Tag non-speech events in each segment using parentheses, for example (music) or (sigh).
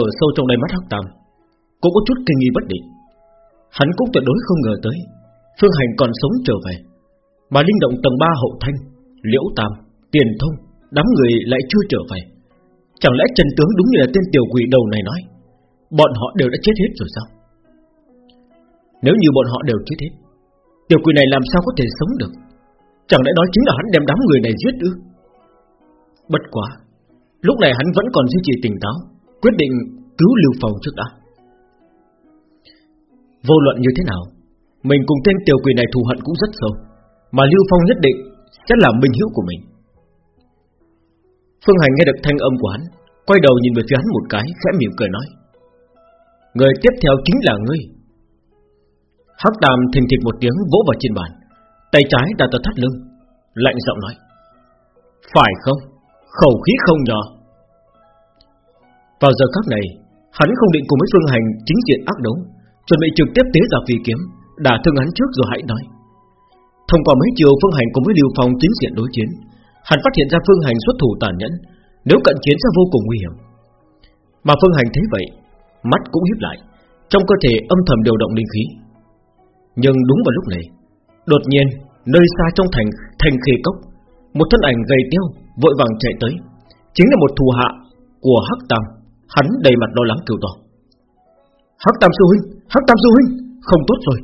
Ở sâu trong đáy mắt Hắc Tam Cũng có chút kinh nghi bất định. Hắn cũng tuyệt đối không ngờ tới Phương Hành còn sống trở về. Mà linh động tầng 3 hậu thanh Liễu Tam, Tiền Thông Đám người lại chưa trở về. Chẳng lẽ Trần tướng đúng như là tên tiểu quỷ đầu này nói Bọn họ đều đã chết hết rồi sao? Nếu như bọn họ đều chết hết Tiểu quỷ này làm sao có thể sống được? Chẳng lẽ đó chính là hắn đem đám người này giết ư? Bất quá Lúc này hắn vẫn còn duy trì tỉnh táo. Quyết định cứu Lưu Phong trước đã Vô luận như thế nào, Mình cùng tên tiểu quỷ này thù hận cũng rất sâu, Mà Lưu Phong nhất định Sẽ là minh hữu của mình. Phương Hành nghe được thanh âm của hắn, Quay đầu nhìn về phía hắn một cái, Khẽ mỉm cười nói, Người tiếp theo chính là ngươi. Hắc Đàm thình thịch một tiếng vỗ vào trên bàn, Tay trái đặt ở thắt lưng, Lạnh giọng nói, Phải không? Khẩu khí không nhỏ. Vào giờ khắc này, Hắn không định cùng với Phương Hành chính diện ác đấu, Chuẩn bị trực tiếp tế ra phi kiếm, Đả thương hắn trước rồi hãy nói. Thông qua mấy chiều Phương Hành cùng với Lưu Phong chính diện đối chiến, Hắn phát hiện ra Phương Hành xuất thủ tàn nhẫn, Nếu cận chiến sẽ vô cùng nguy hiểm. Mà Phương Hành thấy vậy, Mắt cũng híp lại, Trong cơ thể âm thầm điều động linh khí. Nhưng đúng vào lúc này, Đột nhiên, nơi xa trong thành Thành khê cốc, Một thân ảnh gầy tiêu vội vàng chạy tới, Chính là một thù hạ của Hắc Tam. Hắn đầy mặt lo lắng kêu to Hắc Tam sư huynh, Hắc Tam sư huynh, Không tốt rồi,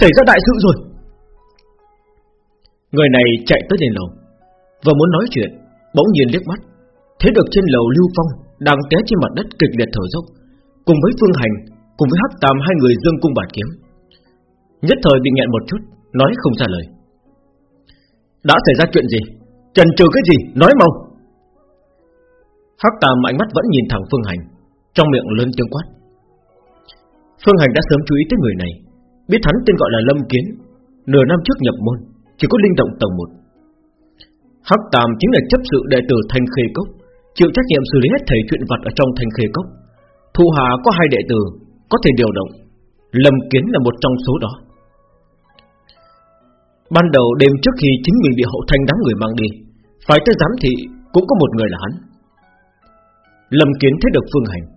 Xảy ra đại sự rồi. Người này chạy tới đền lầu, Vừa muốn nói chuyện, Bỗng nhiên liếc mắt, Thấy được trên lầu Lưu Phong Đang té trên mặt đất kịch liệt thở dốc, Cùng với Phương Hành, Cùng với Hắc Tam hai người dương cung bản kiếm. Nhất thời bị nghẹn một chút, Nói không ra lời. Đã xảy ra chuyện gì? Trần trừ cái gì? Nói mau. Hắc Tam ánh mắt vẫn nhìn thẳng Phương Hành. Trong miệng lớn tiếng quát. Phương Hành đã sớm chú ý tới người này. Biết hắn tên gọi là Lâm Kiến. Nửa năm trước nhập môn, Chỉ có linh động tầng 1 Hắc Tam chính là chấp sự đệ tử Thanh Khê Cốc, Chịu trách nhiệm xử lý hết thầy chuyện vật ở trong Thanh Khê Cốc. Thu Hà có hai đệ tử, Có thể điều động. Lâm Kiến là một trong số đó. Ban đầu đêm trước khi chính mình bị hậu thanh đám người mang đi Phải tới giám thị Cũng có một người là hắn. Lâm Kiến thấy được Phương Hành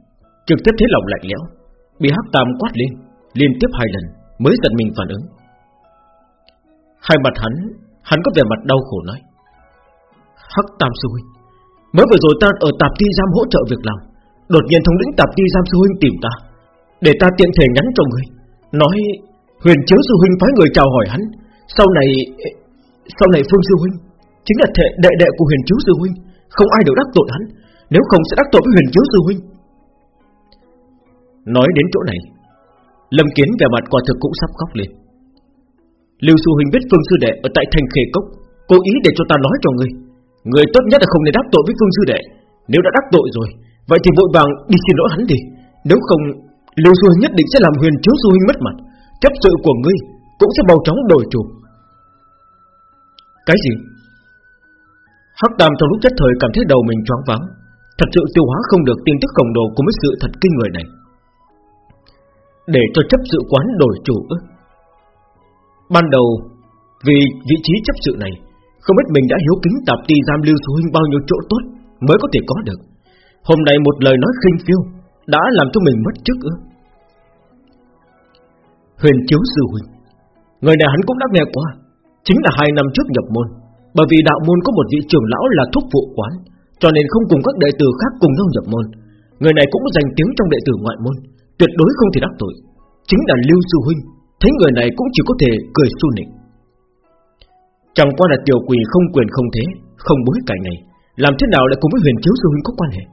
Trực tiếp thấy lòng lạnh lẽo, Bị Hắc Tam quát lên, Liên tiếp hai lần mới giật mình phản ứng. Hai mặt hắn Hắn có vẻ mặt đau khổ nói, Hắc Tam Sư Huynh, Mới vừa rồi ta ở tạp ti giam hỗ trợ việc làm, Đột nhiên thống lĩnh tạp ti giam Sư Huynh tìm ta, Để ta tiện thể nhắn cho người. Nói, huyền chiếu Sư Huynh phái người chào hỏi hắn, Sau này Sau này Phương Sư Huynh Chính là thể đệ đệ của huyền chiếu Sư Huynh, Không ai được đắc tội hắn, Nếu không sẽ đắc tội với huyền chiếu Sư Huynh. Nói đến chỗ này, Lâm Kiến về mặt quả thực cũng sắp khóc lên. Lưu Sư Huynh biết Phương Sư Đệ Ở tại thành khề cốc, Cố ý để cho ta nói cho ngươi. Người tốt nhất là không nên đáp tội với Phương Sư Đệ. Nếu đã đáp tội rồi, Vậy thì vội vàng đi xin lỗi hắn đi. Nếu không, Lưu Sư Huynh nhất định sẽ làm huyền chiếu Sư Huynh mất mặt. Chấp sự của ngươi Cũng sẽ mau chóng đổi chủ Cái gì? Hắc Tam trong lúc chất thời cảm thấy đầu mình choáng váng. Thật sự tiêu hóa không được tin tức khổng đồ Của mấy sự thật kinh người này. Để cho chấp sự quán đổi chủ ư? Ban đầu, Vì vị trí chấp sự này, Không biết mình đã hiếu kính tạp ti giam lưu sư huynh bao nhiêu chỗ tốt Mới có thể có được. Hôm nay một lời nói khinh phiêu Đã làm cho mình mất chức ư? Huyền chiếu sư huynh, Người này hắn cũng đã nghe qua, Chính là hai năm trước nhập môn, Bởi vì đạo môn có một vị trưởng lão là thúc phụ quán, Cho nên không cùng các đệ tử khác cùng nhau nhập môn. Người này cũng danh tiếng trong đệ tử ngoại môn. Tuyệt đối không thể đắc tội. Chính là Lưu Sư Huynh, Thấy người này cũng chỉ có thể cười su nịnh. Chẳng qua là tiểu quỷ không quyền không thế, Không bối cảnh này, Làm thế nào lại cùng với huyền chiếu sư huynh có quan hệ?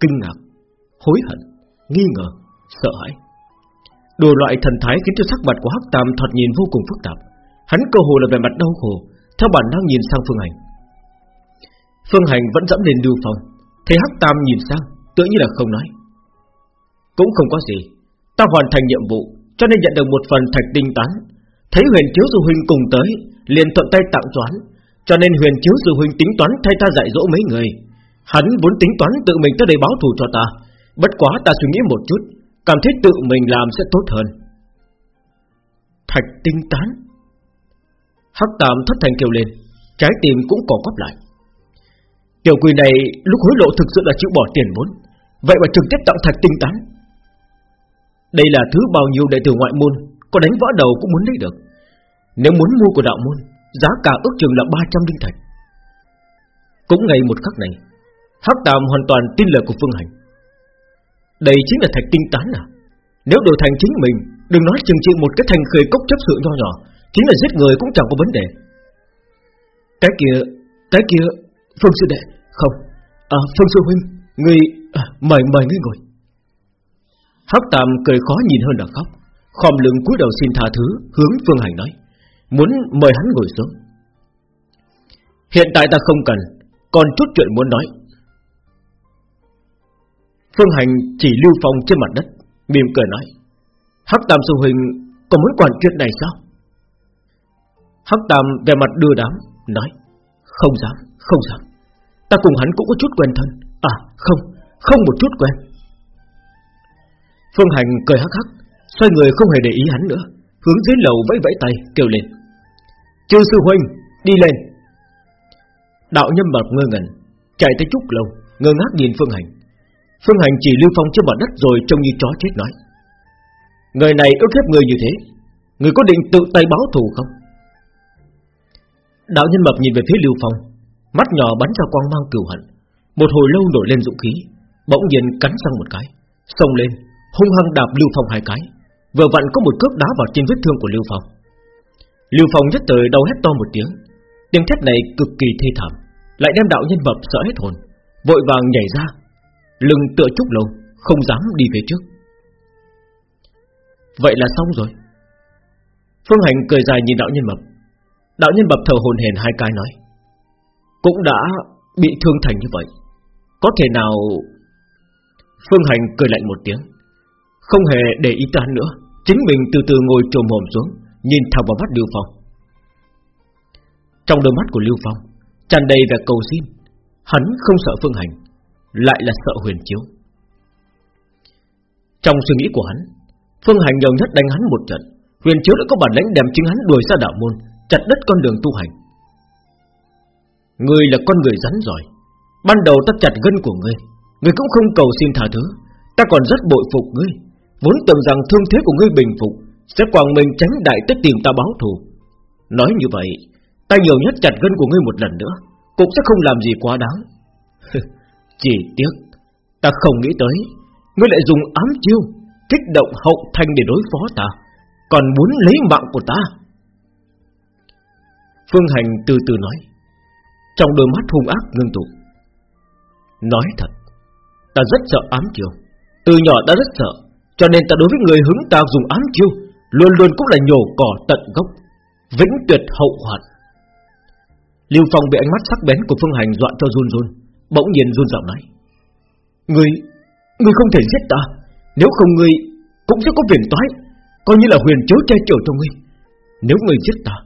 Kinh ngạc, Hối hận, Nghi ngờ, Sợ hãi. Đồ loại thần thái khiến cho sắc mặt của Hắc Tam thoạt nhìn vô cùng phức tạp. Hắn cơ hồ là vẻ mặt đau khổ, Theo bản năng nhìn sang Phương Hành. Phương Hành vẫn dẫm lên lưu phòng Thấy Hắc Tam nhìn sang Tự như là không nói. Cũng không có gì Ta hoàn thành nhiệm vụ cho nên nhận được một phần thạch tinh tán. Thấy huyền chiếu sư huynh cùng tới, liền thuận tay tặng toán, cho nên huyền chiếu sư huynh tính toán thay ta dạy dỗ mấy người. Hắn vốn tính toán tự mình tới đây báo thù cho ta, bất quá ta suy nghĩ một chút, cảm thấy tự mình làm sẽ tốt hơn. Thạch tinh tán. Hắc tạm thất thành kêu lên, trái tim cũng cỏ quắp lại. Tiểu quỷ này lúc hối lộ thực sự là chịu bỏ tiền vốn, Vậy mà trực tiếp tặng thạch tinh tán đây là thứ bao nhiêu đệ tử ngoại môn Có đánh võ đầu cũng muốn lấy được. Nếu muốn mua của đạo môn Giá cả ước chừng là 300 linh thạch. Cũng ngay một khắc này Hắc Tam hoàn toàn tin lời của Phương Hành. Đây chính là thạch tinh tán à? Nếu đổi thành chính mình Đừng nói chừng trị một cái thành khơi cốc chấp sự nho nhỏ Chính là giết người cũng chẳng có vấn đề. Cái kia Cái kia Phương sư đệ Không. À Phương sư huynh Người à, Mời mời ngươi ngồi. Hắc Tam cười khó nhìn hơn là khóc. Khom lưng cúi đầu xin tha thứ Hướng Phương Hành nói Muốn mời hắn ngồi xuống. Hiện tại ta không cần Còn chút chuyện muốn nói. Phương Hành chỉ lưu phong trên mặt đất Mỉm cười nói Hắc Tam sư huynh còn muốn quản chuyện này sao? Hắc Tam về mặt đưa đám Nói Không dám, không dám. Ta cùng hắn cũng có chút quen thân. À không, không một chút quen. Phương Hành cười hắc hắc, Xoay người không hề để ý hắn nữa, Hướng dưới lầu vẫy vẫy tay, kêu lên. Chư sư huynh, đi lên. Đạo nhân Mập ngơ ngẩn, Chạy tới chút lâu, Ngơ ngác nhìn Phương Hành. Phương Hành chỉ lưu phong trên mặt đất rồi trông như chó chết nói. Người này ức hiếp người như thế, Người có định tự tay báo thù không? Đạo nhân mập nhìn về phía Lưu Phong, Mắt nhỏ bắn ra quang mang cửu hận. Một hồi lâu nổi lên dũng khí, Bỗng nhiên cắn răng một cái, Xông lên hung hăng đạp Lưu Phong hai cái. Vừa vặn có một cước đá vào trên vết thương của Lưu Phong. Lưu Phong nhất thời đau hét to một tiếng. Tiếng thét này cực kỳ thê thảm, Lại đem đạo nhân vật sợ hết hồn, Vội vàng nhảy ra, Lưng tựa trúc lâu, Không dám đi về trước. Vậy là xong rồi. Phương Hành cười dài nhìn đạo nhân mập Đạo nhân mập thở hồn hển hai cái nói, Cũng đã bị thương thành như vậy, Có thể nào Phương Hành cười lạnh một tiếng. Không hề để ý ta nữa. Chính mình từ từ ngồi trồm mồm xuống, Nhìn thẳng vào mắt Lưu Phong. Trong đôi mắt của Lưu Phong, tràn đầy vẻ cầu xin. Hắn không sợ Phương Hành, Lại là sợ huyền chiếu. Trong suy nghĩ của hắn, Phương Hành nhiều nhất đánh hắn một trận. Huyền chiếu đã có bản lãnh đem chính hắn đuổi ra đạo môn, Chặt đứt con đường tu hành. Ngươi là con người rắn giỏi, Ban đầu ta chặt gân của ngươi Ngươi cũng không cầu xin tha thứ, Ta còn rất bội phục ngươi. Vốn tưởng rằng thương thế của ngươi bình phục, Sẽ quảng mình tránh đại tới tìm ta báo thù. Nói như vậy, Ta nhiều nhất chặt gân của ngươi một lần nữa, Cũng sẽ không làm gì quá đáng. Chỉ tiếc, Ta không nghĩ tới, Ngươi lại dùng ám chiêu, Kích động hậu thanh để đối phó ta, Còn muốn lấy mạng của ta. Phương Hành từ từ nói, Trong đôi mắt hung ác ngưng tụ. Nói thật, Ta rất sợ ám chiêu, Từ nhỏ ta rất sợ cho nên ta đối với người hứng ta dùng ám chiêu, Luôn luôn cũng là nhổ cỏ tận gốc, Vĩnh tuyệt hậu hoạn. Lưu Phong bị ánh mắt sắc bén của Phương Hành dọa cho run run, Bỗng nhiên run giọng nói, Người Người không thể giết ta. Nếu không người cũng sẽ có phiền toái, Coi như là huyền chiếu che chở cho ngươi. Nếu người giết ta,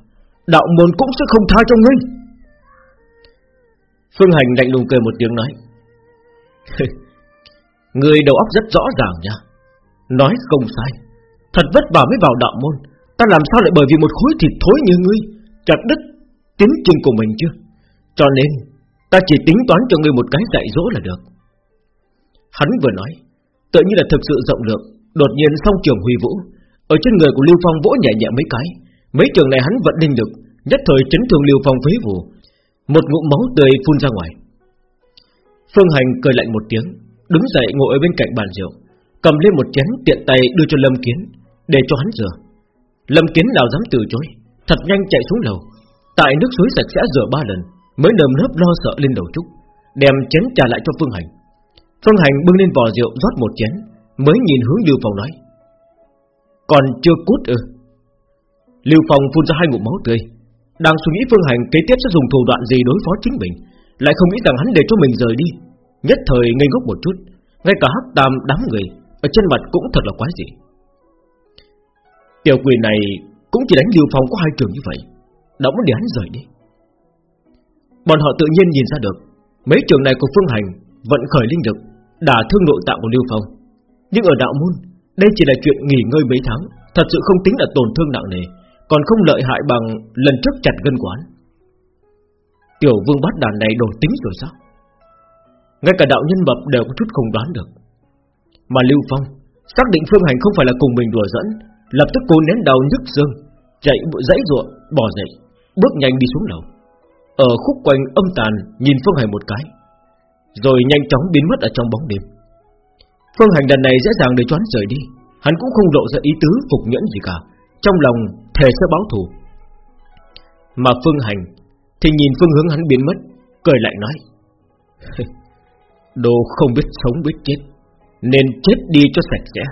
Đạo môn cũng sẽ không tha cho ngươi. Phương Hành lạnh lùng cười một tiếng nói, (laughs) Người đầu óc rất rõ ràng nha. Nói không sai. Thật vất vả mới vào đạo môn. Ta làm sao lại bởi vì một khối thịt thối như ngươi? Chặt đứt tiến trình của mình chưa Cho nên, Ta chỉ tính toán cho ngươi một cái dạy dỗ là được. Hắn vừa nói Tự như là thực sự rộng lượng, Đột nhiên song trường huy vũ. Ở trên người của Lưu Phong vỗ nhẹ nhẹ mấy cái. Mấy trường này hắn vận linh lực, Nhất thời chấn thương Lưu Phong phế vụ Một ngụm máu tươi phun ra ngoài. Phương Hành cười lạnh một tiếng, Đứng dậy ngồi ở bên cạnh bàn rượu. Cầm lên một chén tiện tay đưa cho Lâm Kiến, Để cho hắn rửa. Lâm Kiến nào dám từ chối, Thật nhanh chạy xuống lầu. Tại nước suối sạch sẽ rửa ba lần, Mới nơm nớp lo sợ lên đầu trúc, Đem chén trả lại cho Phương Hành. Phương Hành bưng lên vò rượu rót một chén, Mới nhìn hướng Lưu Phong nói, Còn chưa cút ư? Lưu Phong phun ra hai ngụm máu tươi, Đang suy nghĩ Phương Hành kế tiếp sẽ dùng thủ đoạn gì đối phó chính mình, Lại không nghĩ rằng hắn để cho mình rời đi. Nhất thời ngây ngốc một chút, Ngay cả hắc tam đám người ở trên mặt cũng thật là quái dị. Tiểu quỷ này Cũng chỉ đánh Lưu Phong có hai trường như vậy, Đã muốn để hắn rời đi. Bọn họ tự nhiên nhìn ra được, Mấy trường này của Phương Hành Vận khởi linh lực, Đả thương nội tạng của Lưu Phong. Nhưng ở đạo môn, Đây chỉ là chuyện nghỉ ngơi mấy tháng, Thật sự không tính là tổn thương nặng nề, Còn không lợi hại bằng lần trước chặt gân quán Tiểu vương bát đàn này đổi tính rồi sao? Ngay cả đạo nhân bập đều có chút không đoán được. Mà Lưu Phong Xác định Phương Hành không phải là cùng mình đùa dẫn Lập tức cố nén đầu nhức dương Chạy dãy ruộng bỏ dậy, Bước nhanh đi xuống lầu. Ở khúc quanh âm tàn nhìn Phương Hành một cái, Rồi nhanh chóng biến mất ở trong bóng đêm. Phương Hành lần này dễ dàng để choán rời đi, Hắn cũng không lộ ra ý tứ phục nhẫn gì cả, Trong lòng thề sẽ báo thù. Mà Phương Hành Thì nhìn phương hướng hắn biến mất, Cười lại nói, (laughs) Đồ không biết sống biết chết. Nên chết đi cho sạch sẽ.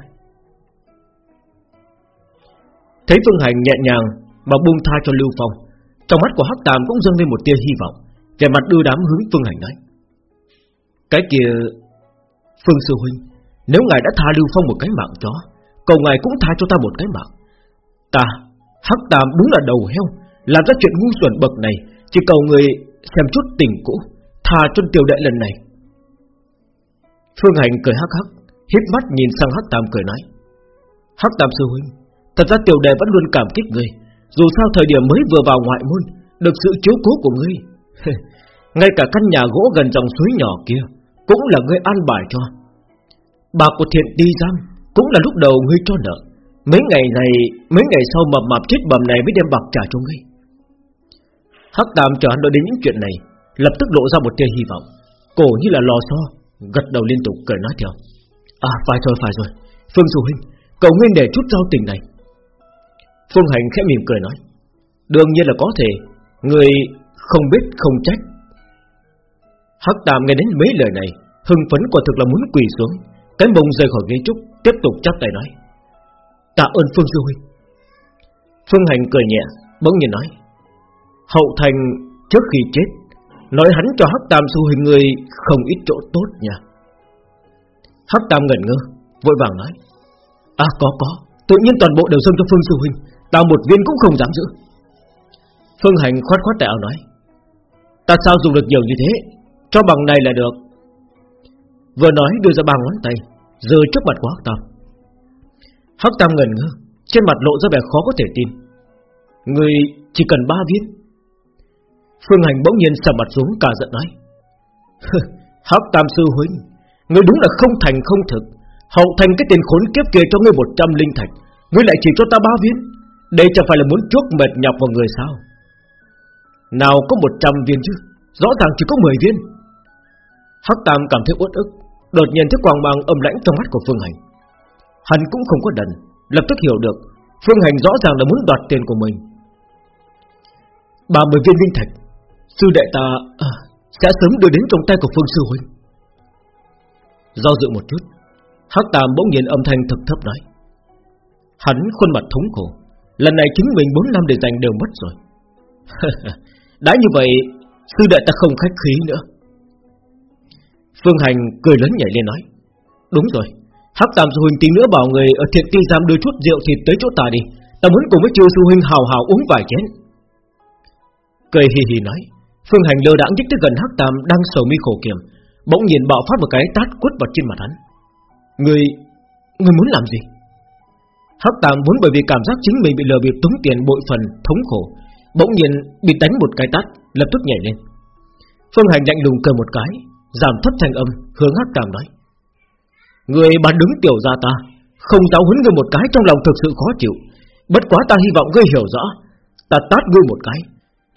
Thấy Phương Hành nhẹ nhàng Mà buông tha cho Lưu Phong, Trong mắt của Hắc Tam cũng dâng lên một tia hy vọng Về mặt đưa đám hướng Phương Hành nói. Cái kia, Phương Sư Huynh, Nếu ngài đã tha Lưu Phong một cái mạng chó, Cầu ngài cũng tha cho ta một cái mạng. Ta, Hắc Tam đúng là đầu heo, Làm ra chuyện ngu xuẩn bậc này, Chỉ cầu người xem chút tình cũ, Tha cho tiểu đệ lần này. Phương Hành cười hắc hắc hít mắt nhìn sang Hắc Tam cười nói, Hắc Tam sư huynh, Thật ra tiểu đệ vẫn luôn cảm kích ngươi, Dù sao thời điểm mới vừa vào ngoại môn, Được sự chiếu cố của ngươi, (laughs) Ngay cả căn nhà gỗ gần dòng suối nhỏ kia Cũng là ngươi an bài cho. Bà của thiện đi giam Cũng là lúc đầu ngươi cho nợ, Mấy ngày này, Mấy ngày sau mập mạp chết bầm này mới đem bạc trả cho ngươi. Hắc Tam cho hắn nói đến những chuyện này, Lập tức lộ ra một tia hy vọng, Cổ như là lò xo, Gật đầu liên tục cười nói theo. À phải rồi phải rồi. Phương Du Huynh, Cầu nguyên để chút giao tình này. Phương Hành khẽ mỉm cười nói, Đương nhiên là có thể. Người không biết, không trách. Hắc Tam nghe đến mấy lời này, Hưng phấn quả thực là muốn quỳ xuống. Cái bông rời khỏi ghế trúc, Tiếp tục chắp tay nói, Tạ ơn Phương Du Huynh. Phương Hành cười nhẹ, Bỗng nhiên nói, Hậu thành trước khi chết, Nói hắn cho Hắc Tam Sư Huynh người Không ít chỗ tốt nha. Hắc Tam ngẩn ngơ, Vội vàng nói. À có có, Tự nhiên toàn bộ đều dâng cho Phương Sư Huynh Ta một viên cũng không dám giữ. Phương Hành khoát khoát tay áo nói. Ta sao dùng được nhiều như thế, Cho bằng này là được. Vừa nói đưa ra ba ngón tay, giơ trước mặt của Hắc Tam. Hắc Tam ngẩn ngơ, Trên mặt lộ ra vẻ khó có thể tin. Người chỉ cần ba viên. Phương Hành bỗng nhiên sầm mặt xuống, cả giận nói. (laughs) Hắc Tam Sư Huynh Người đúng là không thành không thực. Hậu thành cái tiền khốn kiếp kia cho ngươi một trăm linh thạch Ngươi lại chỉ cho ta ba viên? Đây chẳng phải là muốn chuốc mệt nhọc vào người sao? Nào có một trăm viên chứ? Rõ ràng chỉ có mười viên. Hắc Tam cảm thấy uất ức Đột nhiên thấy quang mang âm lãnh trong mắt của Phương Hành. Hắn cũng không có đần Lập tức hiểu được Phương Hành rõ ràng là muốn đoạt tiền của mình. Ba mươi viên linh thạch Sư đệ ta à, Sẽ sớm đưa đến trong tay của Phương Sư Huynh. Do dự một chút, Hắc Tam bỗng nhiên âm thanh thật thấp nói. Hắn khuôn mặt thống khổ, Lần này chính mình 4 năm để dành đều mất rồi. (laughs) Đã như vậy, Sư đệ ta không khách khí nữa. Phương Hành cười lớn nhảy lên nói. Đúng rồi, Hắc Tam Sư Huynh tí nữa bảo người Ở thiện ti giam đưa chút rượu thịt tới chỗ ta đi. Ta muốn cùng với chư Sư Huynh hào hào uống vài chén. Cười hì hì nói. Phương Hành lơ đãng nhích tới gần Hắc Tam Đang sầu mi khổ kiểm. Bỗng nhiên bạo phát một cái tát quất vào trên mặt hắn. Người... Người muốn làm gì? Hắc Tam vốn bởi vì cảm giác chính mình bị lừa bịp tống tiền bội phần thống khổ, Bỗng nhiên bị đánh một cái tát, Lập tức nhảy lên. Phương Hành lạnh lùng cười một cái, Giảm thấp thanh âm, hướng Hắc Tam nói, Người bán đứng tiểu gia ta, Không giáo huấn ngươi một cái trong lòng thực sự khó chịu. Bất quá ta hy vọng ngươi hiểu rõ, Ta tát ngươi một cái,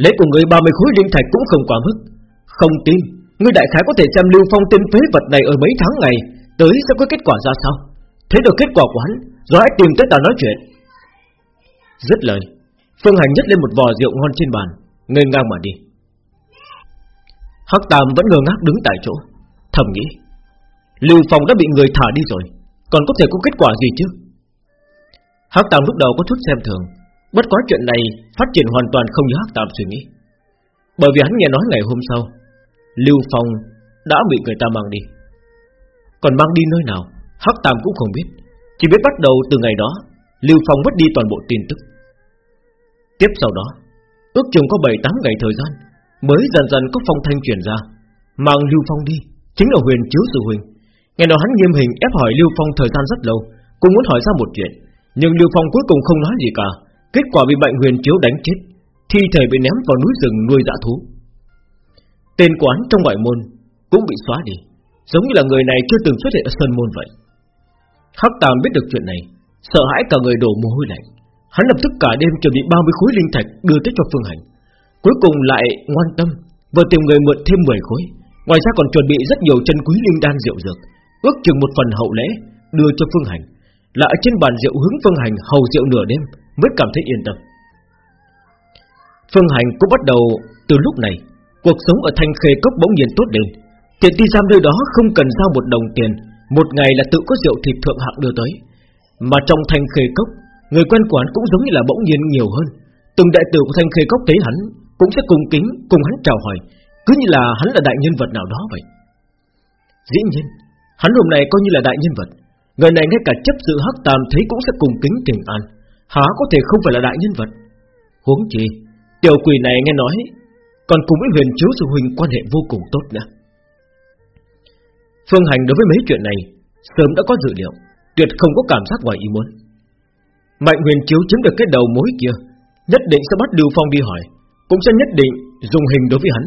Lễ của người 30 khối linh thạch cũng không quá mức, Không tin Ngươi đại khái có thể xem Lưu Phong tên phế vật này ở mấy tháng ngày, Tới sẽ có kết quả ra sao? Thấy được kết quả của hắn, Rồi hãy tìm tới ta nói chuyện. Dứt lời, Phương Hành nhất lên một vò rượu ngon trên bàn, Ngây ngang mà đi. Hắc Tam vẫn ngơ ngác đứng tại chỗ, Thầm nghĩ, Lưu Phong đã bị người thả đi rồi, Còn có thể có kết quả gì chứ? Hắc Tam lúc đầu có chút xem thường, Bất quá chuyện này phát triển hoàn toàn không như Hắc Tam suy nghĩ. Bởi vì hắn nghe nói ngày hôm sau Lưu Phong đã bị người ta mang đi. Còn mang đi nơi nào, Hắc Tam cũng không biết. Chỉ biết bắt đầu từ ngày đó, Lưu Phong mất đi toàn bộ tin tức. Tiếp sau đó, Ước chừng có 7-8 ngày thời gian, Mới dần dần có phong thanh truyền ra. Mang Lưu Phong đi Chính là huyền chiếu sư huynh. Ngày nói hắn nghiêm hình ép hỏi Lưu Phong thời gian rất lâu, Cũng muốn hỏi ra một chuyện. Nhưng Lưu Phong cuối cùng không nói gì cả. Kết quả bị bệnh huyền chiếu đánh chết, Thi thể bị ném vào núi rừng nuôi dã thú. Tên quán trong ngoại môn Cũng bị xóa đi Giống như là người này chưa từng xuất hiện ở Sơn Môn vậy Hắc Tam biết được chuyện này, sợ hãi cả người đổ mồ hôi lạnh. Hắn lập tức cả đêm chuẩn bị 30 khối linh thạch đưa tới cho Phương Hành. Cuối cùng lại ngoan tâm, vừa tìm người mượn thêm 10 khối. Ngoài ra còn chuẩn bị rất nhiều chân quý linh đan rượu dược, ước chừng một phần hậu lễ đưa cho Phương Hành. Là ở trên bàn rượu hướng Phương Hành hầu rượu nửa đêm mới cảm thấy yên tâm. Phương Hành cũng bắt đầu từ lúc này, cuộc sống ở Thanh Khê Cốc bỗng nhiên tốt lên. Tiền đi giam nơi đó không cần giao một đồng tiền, một ngày là tự có rượu thịt thượng hạng đưa tới. Mà trong Thanh Khê Cốc, người quen quán cũng giống như là bỗng nhiên nhiều hơn. Từng đại tử của Thanh Khê Cốc thấy hắn cũng sẽ cùng kính cùng hắn chào hỏi, cứ như là hắn là đại nhân vật nào đó vậy. Dĩ nhiên, hắn hôm nay coi như là đại nhân vật, người này ngay cả chấp sự hắc tam thấy cũng sẽ cùng kính trình an, há có thể không phải là đại nhân vật? Huống chi, tiểu quỷ này nghe nói còn cùng với huyền chiếu sư huynh quan hệ vô cùng tốt nữa. Phương Hành đối với mấy chuyện này sớm đã có dự liệu, tuyệt không có cảm giác ngoài ý muốn. Mạnh huyền chiếu chiếm được cái đầu mối kia, nhất định sẽ bắt Lưu Phong đi hỏi, cũng sẽ nhất định dùng hình đối với hắn.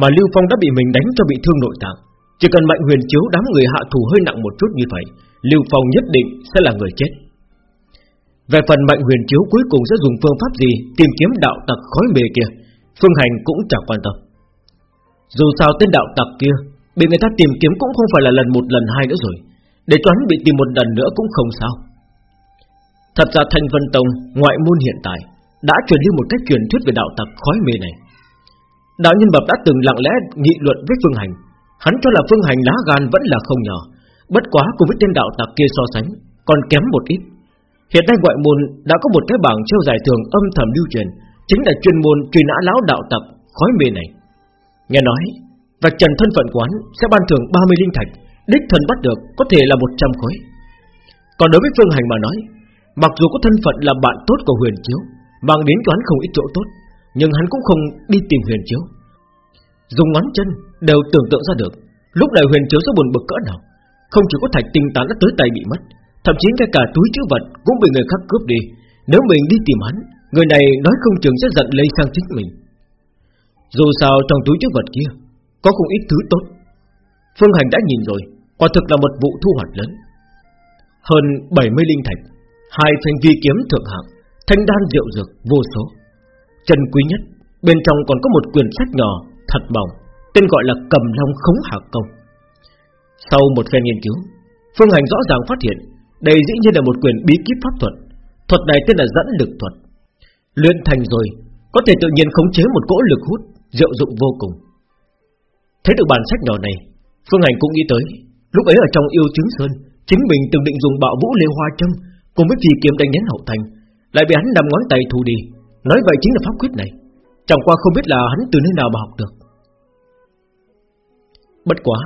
Mà Lưu Phong đã bị mình đánh cho bị thương nội tạng, chỉ cần Mạnh huyền chiếu đám người hạ thủ hơi nặng một chút như vậy, Lưu Phong nhất định sẽ là người chết. Về phần Mạnh huyền chiếu cuối cùng sẽ dùng phương pháp gì tìm kiếm đạo tặc khói mề kia, Phương Hành cũng chẳng quan tâm. Dù sao tên đạo tặc kia, Bị người ta tìm kiếm cũng không phải là lần một, lần hai nữa rồi. Để cho hắn bị tìm một lần nữa cũng không sao. Thật ra Thanh Vân Tông, Ngoại môn hiện tại, Đã truyền đi một cách truyền thuyết về đạo tặc khói mê này. Đạo nhân bập đã từng lặng lẽ nghị luận với Phương Hành. Hắn cho là Phương Hành lá gan vẫn là không nhỏ. Bất quá cùng với tên đạo tặc kia so sánh, Còn kém một ít. Hiện nay ngoại môn đã có một cái bảng treo giải thưởng âm thầm lưu truyền. Chính là chuyên môn truy nã lão đạo tập khói mê này. Nghe nói, Vạch trần thân phận quán sẽ ban thưởng 30 linh thạch, Đích thân bắt được có thể là 100 khối. Còn đối với Phương Hành mà nói, Mặc dù có thân phận là bạn tốt của huyền chiếu, Mang đến cho hắn không ít chỗ tốt, Nhưng hắn cũng không đi tìm huyền chiếu. Dùng ngón chân đều tưởng tượng ra được, Lúc này huyền chiếu sẽ buồn bực cỡ nào, Không chỉ có thạch tinh tán đã tới tay bị mất, Thậm chí ngay cả túi chữ vật cũng bị người khác cướp đi. Nếu mình đi tìm hắn Người này nói không chừng sẽ giận lây sang chính mình. Dù sao trong túi chữ vật kia, Có không ít thứ tốt. Phương Hành đã nhìn rồi, Quả thực là một vụ thu hoạch lớn. Hơn 70 linh thạch, Hai thanh vi kiếm thượng hạng, Thanh đan rượu dược vô số. Chân quý nhất, Bên trong còn có một quyển sách nhỏ, Thật mỏng, Tên gọi là cầm long khống hạ công. Sau một phen nghiên cứu, Phương Hành rõ ràng phát hiện Đây dĩ nhiên là một quyển bí kíp pháp thuật. Thuật này tên là dẫn lực thuật. Luyện thành rồi, Có thể tự nhiên khống chế một cỗ lực hút, Diệu dụng vô cùng. Thấy được bản sách nhỏ này, Phương Hành cũng nghĩ tới, Lúc ấy ở trong yêu chứng sơn, Chính mình từng định dùng bạo vũ lê hoa châm Cùng với phi kiếm đánh nhấn hậu thành, Lại bị hắn nằm ngón tay thu đi. Nói vậy chính là pháp quyết này, Chẳng qua không biết là hắn từ nơi nào mà học được. Bất quá,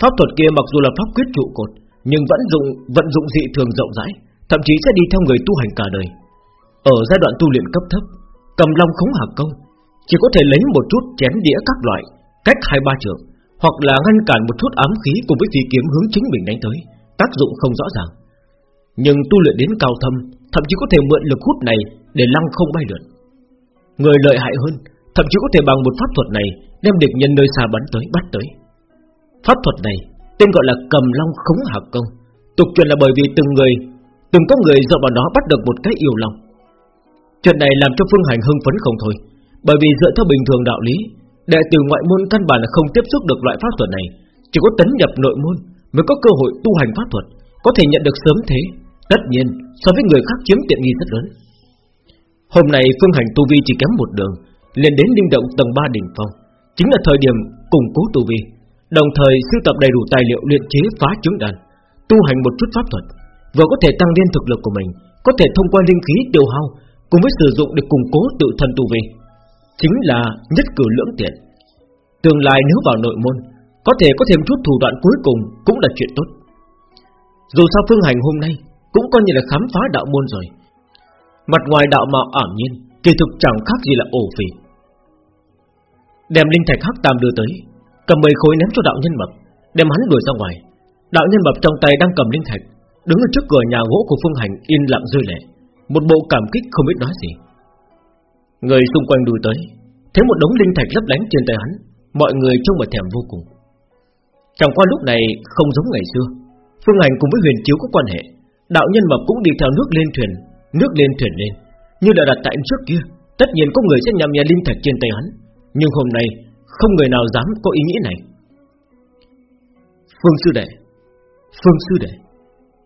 Pháp thuật kia mặc dù là pháp quyết trụ cột, Nhưng vẫn dụng, vận dụng dị thường rộng rãi, Thậm chí sẽ đi theo người tu hành cả đời ở giai đoạn tu luyện cấp thấp, Cầm long khống hạc công Chỉ có thể lấy một chút chém đĩa các loại, Cách hai ba trường, Hoặc là ngăn cản một chút ám khí cùng với phi kiếm hướng chính mình đánh tới, Tác dụng không rõ ràng. Nhưng tu luyện đến cao thâm, Thậm chí có thể mượn lực hút này Để lăng không bay lượn. Người lợi hại hơn, Thậm chí có thể bằng một pháp thuật này Đem địch nhân nơi xa bắn tới, bắt tới. Pháp thuật này, Tên gọi là cầm long khống hạc công Tục truyền là bởi vì từng người, Từng có người dựa vào nó bắt được một cái yêu lòng Chuyện này làm cho Phương Hành hưng phấn không thôi. Bởi vì dựa theo bình thường đạo lý, Đệ tử ngoại môn căn bản là không tiếp xúc được loại pháp thuật này. Chỉ có tấn nhập nội môn Mới có cơ hội tu hành pháp thuật, Có thể nhận được sớm thế. Tất nhiên, so với người khác chiếm tiện nghi rất lớn. Hôm nay Phương Hành tu vi chỉ kém một đường, liền đến linh động tầng 3 đỉnh phong. Chính là thời điểm củng cố tu vi. Đồng thời, sưu tập đầy đủ tài liệu luyện chế phá chứng đàn Tu hành một chút pháp thuật. Vừa có thể tăng lên thực lực của mình, Có thể thông qua linh khí tiêu hao cùng với sử dụng để củng cố tự thân tu vi, chính là nhất cử lưỡng tiện. Tương lai nếu vào nội môn, có thể có thêm chút thủ đoạn cuối cùng cũng là chuyện tốt. Dù sao phương hành hôm nay cũng coi như là khám phá đạo môn rồi. Mặt ngoài đạo mạo ảm nhiên, kỳ thực chẳng khác gì là ổ phì. Đem linh thạch hắc tam đưa tới, cầm mười khối ném cho đạo nhân mập, đem hắn đuổi ra ngoài. Đạo nhân mập trong tay đang cầm linh thạch, đứng ở trước cửa nhà gỗ của phương hành yên lặng rơi lệ. Một bộ cảm kích không biết nói gì. Người xung quanh đuổi tới, Thấy một đống linh thạch lấp lánh trên tay hắn, Mọi người trông mà thèm vô cùng. Chẳng qua lúc này không giống ngày xưa, Phương Hành cùng với huyền chiếu có quan hệ. Đạo nhân mập cũng đi theo nước lên thuyền, Nước lên thuyền lên. Như đã đặt tại trước kia, Tất nhiên có người sẽ nhằm nhà linh thạch trên tay hắn. Nhưng hôm nay, không người nào dám có ý nghĩ này. Phương sư đệ, Phương sư đệ,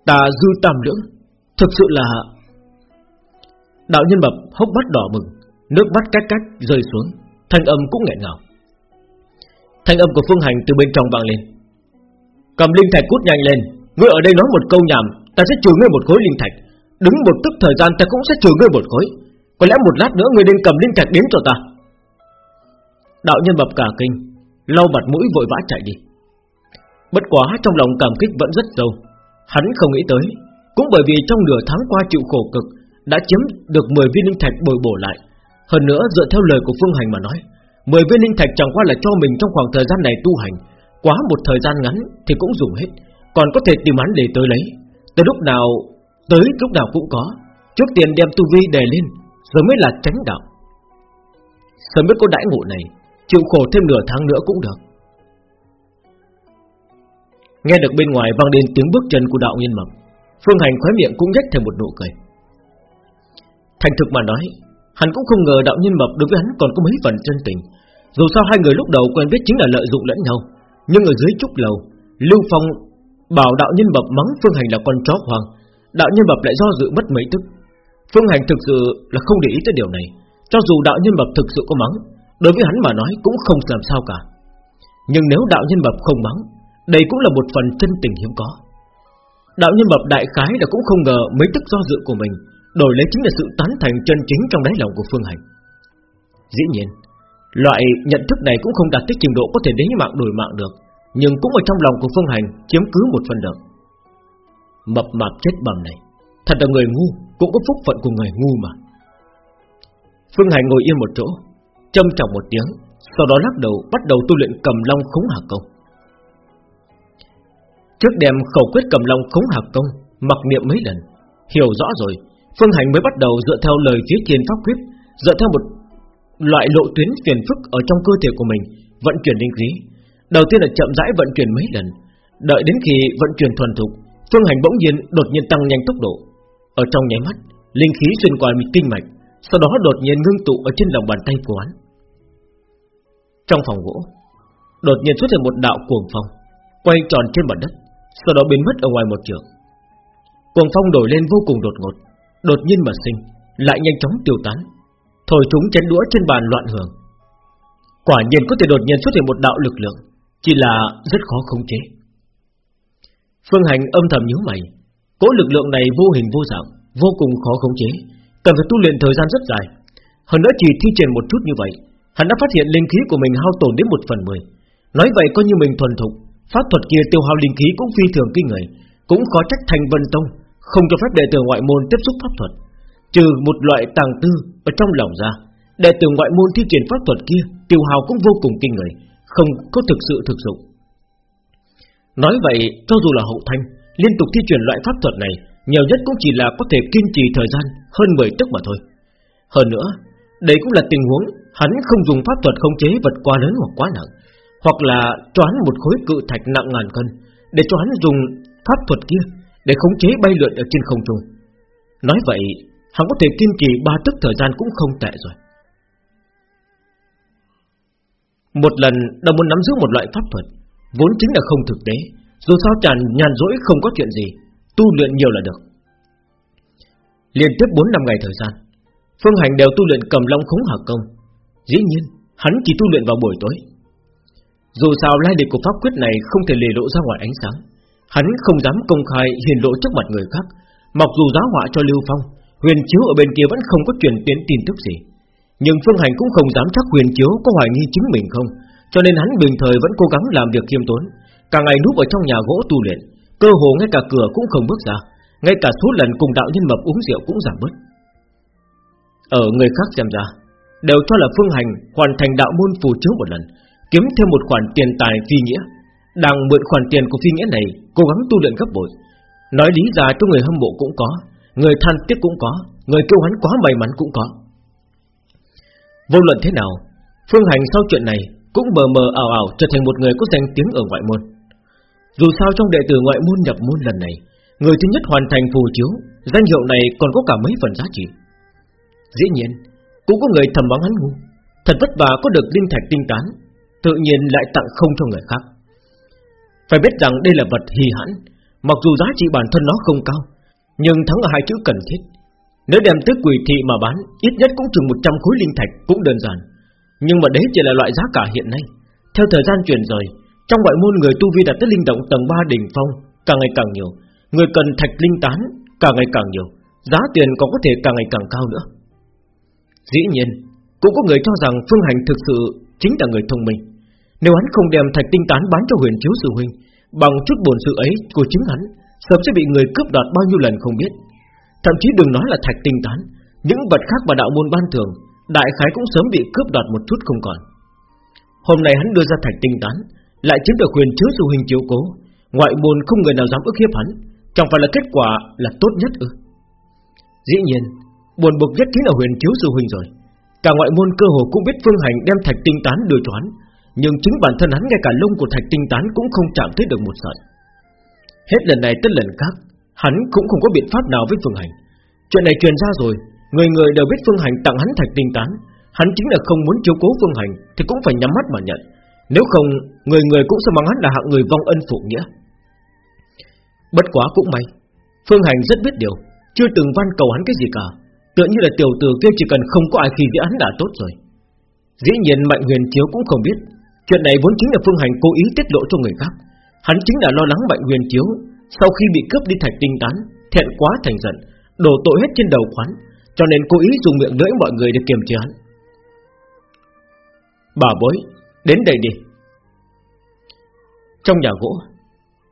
Ta dư tam lưỡng, Thực sự là Đạo nhân mập hốc mắt đỏ mừng, Nước mắt cách cách rơi xuống, Thanh âm cũng nghẹn ngào. Thanh âm của Phương Hành từ bên trong vang lên. Cầm linh thạch cút nhanh lên, Ngươi ở đây nói một câu nhảm, Ta sẽ trừ ngươi một khối linh thạch. Đứng một tức thời gian ta cũng sẽ trừ ngươi một khối. Có lẽ một lát nữa ngươi nên cầm linh thạch đến cho ta. Đạo nhân mập cả kinh, Lau mặt mũi vội vã chạy đi. Bất quá trong lòng cảm kích vẫn rất sâu. Hắn không nghĩ tới, Cũng bởi vì trong nửa tháng qua chịu khổ cực đã chiếm được 10 viên linh thạch bồi bổ lại. Hơn nữa, dựa theo lời của Phương Hành mà nói 10 viên linh thạch chẳng qua là cho mình trong khoảng thời gian này tu hành. Quá một thời gian ngắn thì cũng dùng hết, Còn có thể tìm hắn để tới lấy. Tới lúc nào, Tới lúc nào cũng có. Trước tiên đem tu vi đề lên, Rồi mới là tránh đạo. Sớm biết cô đãi ngộ này, Chịu khổ thêm nửa tháng nữa cũng được. Nghe được bên ngoài vang lên tiếng bước chân của đạo nhân mập Phương Hành khóe miệng cũng nhếch thêm một nụ cười. Thành thực mà nói, Hắn cũng không ngờ đạo nhân mập đối với hắn còn có mấy phần chân tình. Dù sao hai người lúc đầu quen biết chính là lợi dụng lẫn nhau, Nhưng ở dưới trúc lầu, Lưu Phong bảo đạo nhân mập mắng Phương Hành là con chó hoang. Đạo nhân mập lại do dự mất mấy tức. Phương Hành thực sự là không để ý tới điều này, Cho dù đạo nhân mập thực sự có mắng, Đối với hắn mà nói cũng không làm sao cả. Nhưng nếu đạo nhân mập không mắng, Đây cũng là một phần chân tình hiếm có. Đạo nhân mập đại khái là cũng không ngờ Mấy tức do dự của mình Đổi lấy chính là sự tán thành chân chính trong đáy lòng của Phương Hành. Dĩ nhiên, Loại nhận thức này cũng không đạt tới trình độ có thể đến mạng đổi mạng được, Nhưng cũng ở trong lòng của Phương Hành Chiếm cứ một phần được. Mập mạp chết bầm này, Thật là người ngu, Cũng có phúc phận của người ngu mà. Phương Hành ngồi yên một chỗ Châm trọng một tiếng, Sau đó lắc đầu, bắt đầu tu luyện cầm long khống hạc công. Trước đem khẩu quyết cầm long khống hạc công, Mặc niệm mấy lần, Hiểu rõ rồi Phương Hành mới bắt đầu dựa theo lời phía trên pháp quyết, Dựa theo một loại lộ tuyến phiền phức Ở trong cơ thể của mình, Vận chuyển linh khí. Đầu tiên là chậm rãi vận chuyển mấy lần. Đợi đến khi vận chuyển thuần thục, Phương Hành bỗng nhiên đột nhiên tăng nhanh tốc độ. Ở trong nháy mắt, Linh khí xuyên qua kinh mạch, Sau đó đột nhiên ngưng tụ ở trên lòng bàn tay của hắn. Trong phòng gỗ, Đột nhiên xuất hiện một đạo cuồng phong, Quay tròn trên mặt đất, Sau đó biến mất ở ngoài một trường. Cuồng phong đổi lên vô cùng đột ngột. Đột nhiên mà sinh, Lại nhanh chóng tiêu tán. Thổi chúng chén đũa trên bàn loạn hưởng. Quả nhiên có thể đột nhiên xuất hiện một đạo lực lượng, Chỉ là rất khó khống chế. Phương Hành âm thầm nhíu mày. Cỗ lực lượng này vô hình vô dạng, Vô cùng khó khống chế, Cần phải tu luyện thời gian rất dài. Hơn nữa chỉ thi triển một chút như vậy, Hắn đã phát hiện linh khí của mình hao tổn đến một phần mười. Nói vậy coi như mình thuần thục, Pháp thuật kia tiêu hao linh khí cũng phi thường kinh người, Cũng khó trách thành vân tông không cho phép đệ tử ngoại môn tiếp xúc pháp thuật, Trừ một loại tàng tư Ở trong lòng ra. Đệ tử ngoại môn thi triển pháp thuật kia, Tiêu hào cũng vô cùng kinh người, Không có thực sự thực dụng. Nói vậy, cho dù là hậu thanh, Liên tục thi triển loại pháp thuật này, Nhiều nhất cũng chỉ là có thể kiên trì thời gian Hơn 10 tức mà thôi. Hơn nữa, đây cũng là tình huống Hắn không dùng pháp thuật khống chế vật quá lớn hoặc quá nặng, Hoặc là choán một khối cự thạch nặng ngàn cân, Để cho hắn dùng pháp thuật kia để khống chế bay lượn ở trên không trung. Nói vậy, Hắn có thể kiên trì ba tức thời gian cũng không tệ rồi. Một lần đã muốn nắm giữ một loại pháp thuật, Vốn chính là không thực tế, Dù sao chàn nhàn rỗi không có chuyện gì, Tu luyện nhiều là được. Liên tiếp 4 năm ngày thời gian, Phương Hành đều tu luyện cầm long khống hạc công. Dĩ nhiên, Hắn chỉ tu luyện vào buổi tối. Dù sao lai lịch của pháp quyết này Không thể lề lộ ra ngoài ánh sáng. Hắn không dám công khai hiển lộ trước mặt người khác. Mặc dù giáo họa cho Lưu Phong, Huyền Chiếu ở bên kia vẫn không có truyền tiến tin tức gì. Nhưng Phương Hành cũng không dám chắc Huyền Chiếu có hoài nghi chính mình không. Cho nên hắn bình thời vẫn cố gắng làm việc kiêm tốn. Cả ngày núp ở trong nhà gỗ tu luyện, Cơ hồ ngay cả cửa cũng không bước ra. Ngay cả số lần cùng đạo nhân mập uống rượu cũng giảm bớt. Ở người khác xem ra, Đều cho là Phương Hành hoàn thành đạo môn phù chiếu một lần, Kiếm thêm một khoản tiền tài phi nghĩa. Đang mượn khoản tiền của phi nghĩa này, Cố gắng tu luyện gấp bội. Nói lý ra cho người hâm mộ cũng có, Người than tiếc cũng có, Người kêu hắn quá may mắn cũng có. Vô luận thế nào, Phương Hành sau chuyện này Cũng bờ mờ ảo ảo trở thành một người có danh tiếng ở ngoại môn. Dù sao trong đệ tử ngoại môn nhập môn lần này, Người thứ nhất hoàn thành phù chiếu, Danh hiệu này còn có cả mấy phần giá trị. Dĩ nhiên, Cũng có người thầm mắng hắn ngu, Thật vất vả có được linh thạch tinh tán, Tự nhiên lại tặng không cho người khác. Phải biết rằng đây là vật hy hãn, Mặc dù giá trị bản thân nó không cao, Nhưng thắng ở hai chữ cần thiết. Nếu đem tới quỷ thị mà bán, Ít nhất cũng chừng 100 khối linh thạch cũng đơn giản. Nhưng mà đấy chỉ là loại giá cả hiện nay. Theo thời gian chuyển rời, Trong ngoại môn người tu vi đạt tới linh động tầng 3 đỉnh phong, Càng ngày càng nhiều. Người cần thạch linh tán, càng ngày càng nhiều. Giá tiền còn có thể càng ngày càng cao nữa. Dĩ nhiên, Cũng có người cho rằng Phương Hành thực sự Chính là người thông minh. Nếu hắn không đem thạch tinh tán bán cho huyền chiếu sư huynh, Bằng chút bổn sự ấy của chính hắn, Sớm sẽ bị người cướp đoạt bao nhiêu lần không biết. Thậm chí đừng nói là thạch tinh tán, Những vật khác mà đạo môn ban thường Đại khái cũng sớm bị cướp đoạt một chút không còn. Hôm nay hắn đưa ra thạch tinh tán, Lại chiếm được huyền chiếu sư huynh chiếu cố, Ngoại môn không người nào dám ức hiếp hắn, Chẳng phải là kết quả là tốt nhất ư? Dĩ nhiên, Buồn bực nhất chính là huyền chiếu sư huynh rồi. Cả ngoại môn cơ hồ cũng biết phương hành đem thạch tinh tán đưa cho hắn nhưng chính bản thân hắn ngay cả lông của thạch tinh tán cũng không chạm tới được một sợi. Hết lần này tới lần khác, Hắn cũng không có biện pháp nào với phương hành. Chuyện này truyền ra rồi, Người người đều biết phương hành tặng hắn thạch tinh tán. Hắn chính là không muốn chiếu cố phương hành Thì cũng phải nhắm mắt mà nhận. Nếu không, người người cũng sẽ mang hắn là hạng người vong ân phụ nghĩa. Bất quá cũng may, Phương Hành rất biết điều, Chưa từng van cầu hắn cái gì cả. Tựa như là tiểu tử kia chỉ cần không có ai khi dễ hắn đã tốt rồi. Dĩ nhiên Mạnh Huyền Chiếu cũng không biết Chuyện này vốn chính là Phương Hành cố ý tiết lộ cho người khác. Hắn chính là lo lắng Mạnh Huyền Chiếu Sau khi bị cướp đi thạch tinh tán, Thẹn quá thành giận, Đổ tội hết trên đầu khoán Cho nên cố ý dùng miệng lưỡi mọi người để kiềm chế hắn. Bà bối, Đến đây đi. Trong nhà gỗ,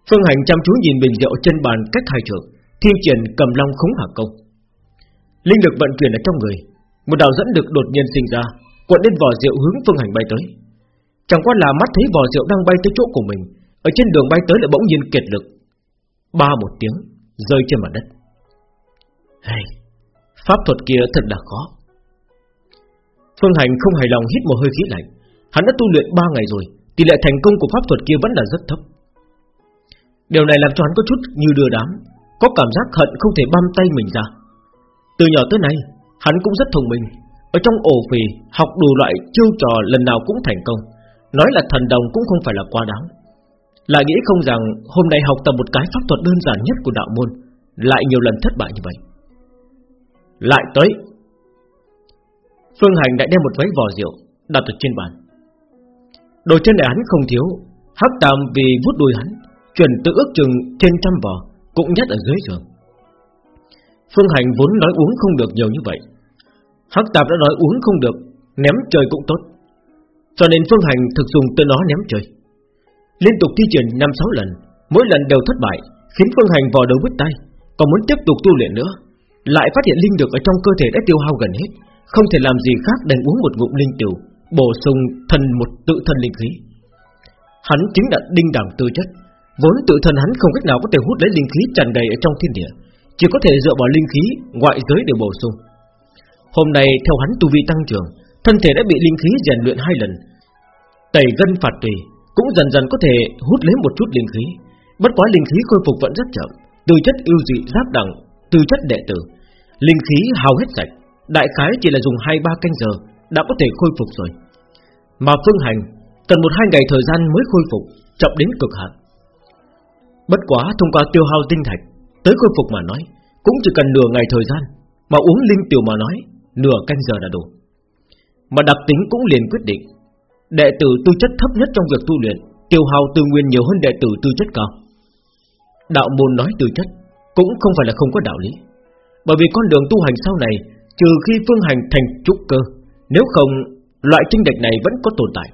Phương Hành chăm chú nhìn bình rượu trên bàn cách hai trường Thiên triển cầm long khống hạ công. Linh lực vận chuyển ở trong người, Một đạo dẫn lực đột nhiên sinh ra, Cuộn lên vỏ rượu hướng Phương Hành bay tới. Chẳng qua là mắt thấy vò rượu đang bay tới chỗ của mình Ở trên đường bay tới lại bỗng nhiên kiệt lực. Ba một tiếng Rơi trên mặt đất. Hey, Pháp thuật kia thật là khó. Phương Hành không hài lòng hít một hơi khí lạnh. Hắn đã tu luyện 3 ngày rồi Tỷ lệ thành công của pháp thuật kia vẫn là rất thấp. Điều này làm cho hắn có chút như đưa đám Có cảm giác hận không thể băm tay mình ra. Từ nhỏ tới nay Hắn cũng rất thông minh. Ở trong ổ phì học đủ loại chiêu trò lần nào cũng thành công. Nói là thần đồng cũng không phải là quá đáng. Lại nghĩ không rằng Hôm nay học tập một cái pháp thuật đơn giản nhất của đạo môn, Lại nhiều lần thất bại như vậy. Lại tới, Phương Hành đã đem một váy vò rượu Đặt ở trên bàn. Đồ trên này hắn không thiếu, Hắc Tam vì vút đuôi hắn, Chuyển tự ước chừng trên trăm vò, Cũng nhất ở dưới giường. Phương Hành vốn nói uống không được nhiều như vậy. Hắc Tạp đã nói uống không được, Ném trời cũng tốt. Cho nên Phương Hành thực dùng tên nó ném chơi Liên tục thi triển 5-6 lần Mỗi lần đều thất bại Khiến Phương Hành vò đầu bứt tay Còn muốn tiếp tục tu luyện nữa. Lại phát hiện linh được ở trong cơ thể đã tiêu hao gần hết Không thể làm gì khác đành uống một ngụm linh tiểu Bổ sung thần một tự thân linh khí. Hắn chính là đinh đẳng tư chất Vốn tự thân hắn không cách nào có thể hút lấy linh khí tràn đầy ở trong thiên địa, chỉ có thể dựa vào linh khí ngoại giới để bổ sung. Hôm nay theo hắn tu vi tăng trưởng, thân thể đã bị linh khí rèn luyện hai lần, tẩy gân phạt tùy, cũng dần dần có thể hút lấy một chút linh khí. Bất quá linh khí khôi phục vẫn rất chậm, từ chất ưu dị giáp đẳng, từ chất đệ tử, linh khí hao hết sạch, đại khái chỉ là dùng hai ba canh giờ đã có thể khôi phục rồi. Mà phương hành cần một hai ngày thời gian mới khôi phục, chậm đến cực hạn. Bất quá thông qua tiêu hao tinh thạch Tới khôi phục mà nói Cũng chỉ cần nửa ngày thời gian Mà uống linh tiểu mà nói Nửa canh giờ là đủ mà đặc tính cũng liền quyết định. Đệ tử tư chất thấp nhất trong việc tu luyện Tiêu hao tư nguyên nhiều hơn đệ tử tư chất cao. Đạo môn nói tư chất Cũng không phải là không có đạo lý Bởi vì con đường tu hành sau này Trừ khi phương hành thành trúc cơ Nếu không Loại trinh lệch này vẫn có tồn tại.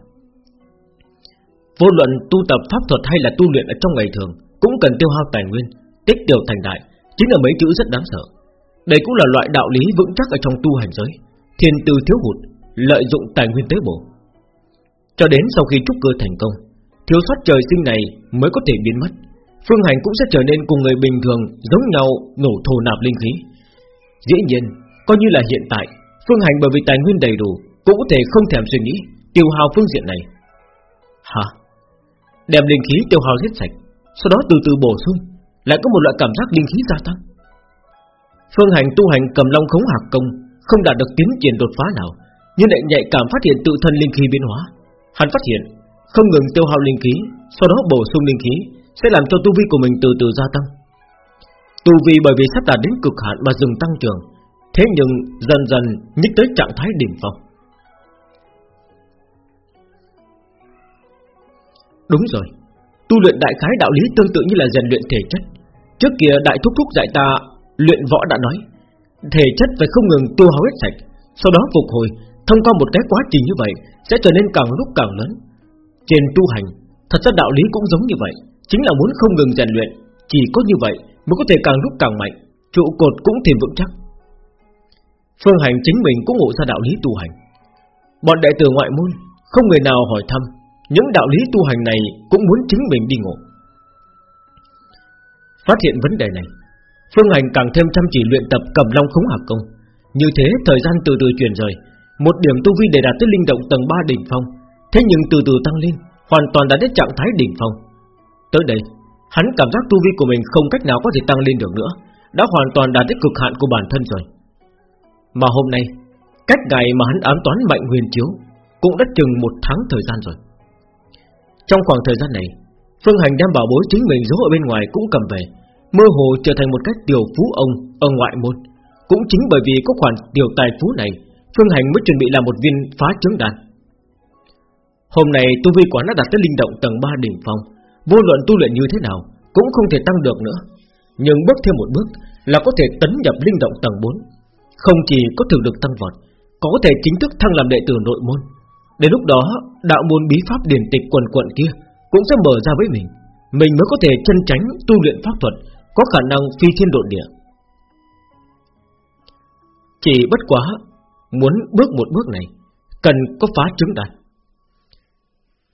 Vô luận tu tập pháp thuật hay là tu luyện ở trong ngày thường cũng cần tiêu hao tài nguyên, tích tiểu thành đại, chính là mấy chữ rất đáng sợ. Đây cũng là loại đạo lý vững chắc ở trong tu hành giới, thiên tư thiếu hụt, lợi dụng tài nguyên tế bổ. Cho đến sau khi trúc cơ thành công, thiếu sót trời sinh này mới có thể biến mất. Phương hành cũng sẽ trở nên cùng người bình thường giống nhau nổ thổ nạp linh khí. Dĩ nhiên, coi như là hiện tại, Phương hành bởi vì tài nguyên đầy đủ, cũng có thể không thèm suy nghĩ tiêu hao phương diện này. Hả? Đem linh khí tiêu hao hết sạch sau đó từ từ bổ sung Lại có một loại cảm giác linh khí gia tăng Phương hành tu hành cầm long khống hạc công Không đạt được tiến triển đột phá nào nhưng lại nhạy cảm phát hiện tự thân linh khí biến hóa. Hắn phát hiện, Không ngừng tiêu hao linh khí, Sau đó bổ sung linh khí, Sẽ làm cho tu vi của mình từ từ gia tăng. Tu vi bởi vì sắp đạt đến cực hạn mà dừng tăng trưởng, Thế nhưng dần dần nhích tới trạng thái đỉnh phong. Đúng rồi, Tu luyện đại khái đạo lý tương tự như là rèn luyện thể chất. Trước kia đại thúc thúc dạy ta Luyện võ đã nói, Thể chất phải không ngừng tiêu hao hết sạch, Sau đó phục hồi Thông qua một cái quá trình như vậy, Sẽ trở nên càng lúc càng lớn. Trên tu hành, Thật ra đạo lý cũng giống như vậy. Chính là muốn không ngừng rèn luyện, Chỉ có như vậy mới có thể càng lúc càng mạnh, Trụ cột cũng thêm vững chắc. Phương hành chính mình cũng ngộ ra đạo lý tu hành. Bọn đệ tử ngoại môn, Không người nào hỏi thăm, Những đạo lý tu hành này cũng muốn chính mình đi ngộ. Phát hiện vấn đề này, Phương Hành càng thêm chăm chỉ luyện tập cầm long khống hạc công. Như thế, thời gian từ từ chuyển rời một điểm tu vi để đạt tới linh động tầng 3 đỉnh phong. Thế nhưng từ từ tăng lên, Hoàn toàn đã đến trạng thái đỉnh phong. Tới đây, Hắn cảm giác tu vi của mình không cách nào có thể tăng lên được nữa, Đã hoàn toàn đạt đến cực hạn của bản thân rồi. Mà hôm nay, Cách ngày mà hắn ám toán mạnh huyền chiếu Cũng đã chừng một tháng thời gian rồi. Trong khoảng thời gian này, Phương Hành đem bảo bối chính mình giấu ở bên ngoài cũng cầm về, Mơ hồ trở thành một cách tiểu phú ông Ở ngoại môn. Cũng chính bởi vì có khoản tiểu tài phú này Phương Hành mới chuẩn bị làm một viên phá trứng đàn Hôm nay tu vi quán đã đạt tới linh động tầng 3 đỉnh phong, Vô luận tu luyện như thế nào Cũng không thể tăng được nữa. Nhưng bước thêm một bước là có thể tấn nhập linh động tầng 4 Không chỉ có thực lực tăng vọt Có thể chính thức thăng làm đệ tử nội môn. Đến lúc đó, đạo môn bí pháp điển tịch quần quận kia Cũng sẽ mở ra với mình. Mình mới có thể chân tránh tu luyện pháp thuật, Có khả năng phi thiên độ địa. Chỉ bất quá Muốn bước một bước này, Cần có phá trứng đàn